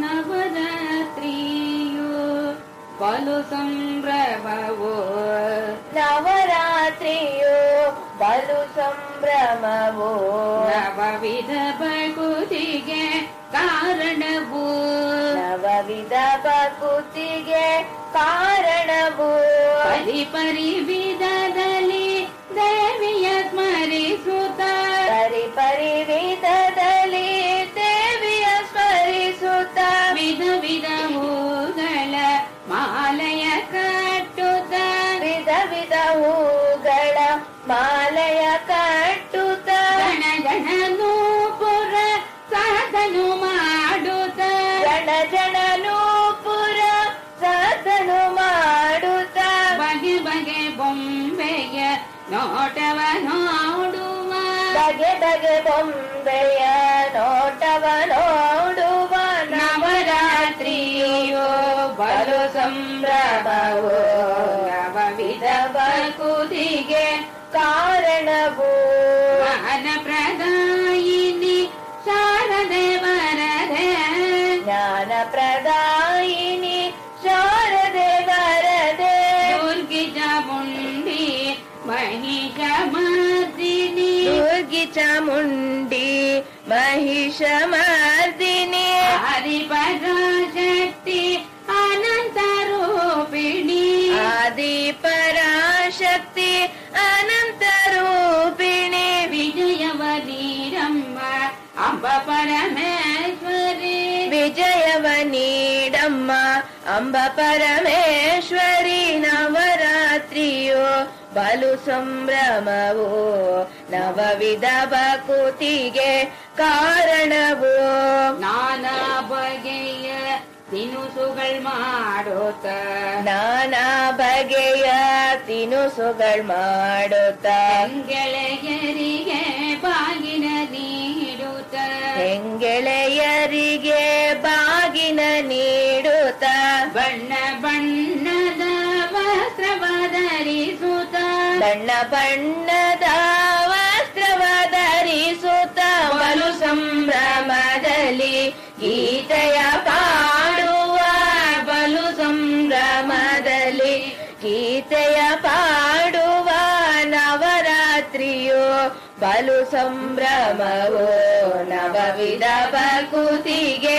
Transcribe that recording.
ನವರಾತ್ರಿಯು ಬಲು ಸಂಭ್ರಮವು ನವರಾತ್ರಿಯು ಬಲು ಸಂಭ್ರಮವು ನವವಿಧ ಬಗುತಿಗೆ ಕಾರಣವು ನವವಿಧ ಬಕುತಿಗೆ ಕಾರಣವು ಪರಿ ಪರಿ ವಿಧದಲ್ಲಿ ದೇವಿಯ ಸ್ಮರಿಸುತ್ತ ಪರಿ ಪರಿ ವಿಧ ಹೂಗಳ ಮಾಲೆಯ ಕಟ್ಟುತ್ತ ಗಣ ಪುರ ಸಾಧನು ಮಾಡುತ್ತ ಗಣಗಣನು ಪುರ ಸಾಧನು ಮಾಡುತ್ತ ಬಗೆ ಬಗೆ ಬೊಂಬೆಯ ನೋಟವ ನೋಡುವ ಬಗೆ ಬಗೆ ಬೊಂಬೆಯ ನೋಟವ ನೋಡುವ ನವರಾತ್ರಿಯೋ ಬಲು ಸಂಭ್ರಮವೋ कारणव ज्ञानप्रदायिनी शारदे वरदे ज्ञानप्रदायिनी शारदे वरदे उर्गिजमुण्डी महिषमादिनी उर्गि चमुण्डी महिष मादिनी ಆದಿ ಪರಾಶಕ್ತಿ ಅನಂತ ರೂಪಿಣಿ ವಿಜಯವ ನೀರಮ್ಮ ಅಂಬ ಪರಮೇಶ್ವರಿ ವಿಜಯವ ನೀಡಮ್ಮ ಅಂಬ ಪರಮೇಶ್ವರಿ ನವರಾತ್ರಿಯೋ ಬಲು ಸಂಭ್ರಮವು ನವವಿಧ ಬಕುತಿಗೆ ಕಾರಣವು ನಾನಾ ಬಗೆಯ ತಿನುಸುಗಳ್ ಮಾಡೋತ. ನಾನಾ ಬಗೆಯ ತಿನುಸುಗಳ್ ಮಾಡೋತ. ಗೆಳೆಯರಿಗೆ ಬಾಗಿನ ನೀಡುತ್ತ ಹೆಂಗೆಳೆಯರಿಗೆ ಬಾಗಿನ ನೀಡುತ್ತ ಬಣ್ಣ ಬಣ್ಣದ ವಸ್ತ್ರವ ಧರಿಸುತ್ತ ಬಣ್ಣ ಬಣ್ಣದ ವಸ್ತ್ರವ ಧರಿಸುತ್ತ ಬಲು ಸಂಭ್ರಮದಲ್ಲಿ ಗೀತೆಯ ಪಾಡುವ ಗೀತೆಯ ಪಾಡುವ ನವರಾತ್ರಿಯೋ ಬಲು ಸಂಭ್ರಮವೋ ನವವಿಧ ಕಾರಣವೋ